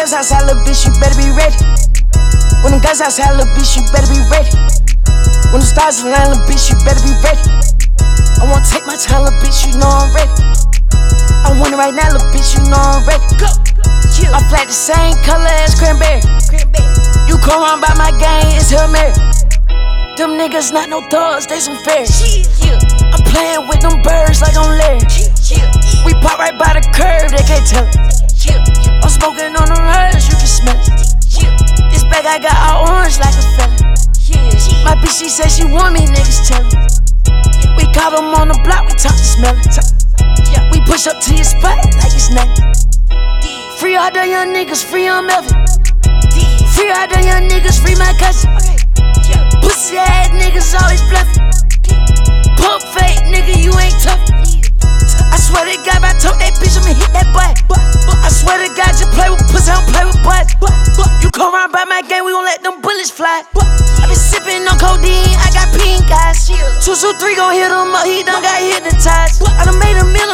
guns outside, little bitch, you better be ready. When them guns outside, little bitch, you better be ready. When the stars align, little bitch, you better be ready. I wanna take my time, little bitch, you know I'm ready. I want it right now, little bitch, you know I'm ready. Go. I flat the same color as cranberry. You come around by my gang, it's Hail Mary. Them niggas not no thugs, they some fairies. I'm playing with them birds like I'm Larry. We pop right by the curb, they can't tell it. I'm smoking on herbs, I got all orange like a fella. My bitch, she said she want me, niggas tell it. We caught them on the block, we talk to smell it. We push up to your spot like it's nothing. Free all the young niggas, free on Melvin. Free all the young niggas, free my cousin. Pussy ass niggas always bluffing. Let them bullets fly. I been sipping on codeine, I got pink eyes. Two, two, three gon' hit him up, he done got hypnotized. I done made a meal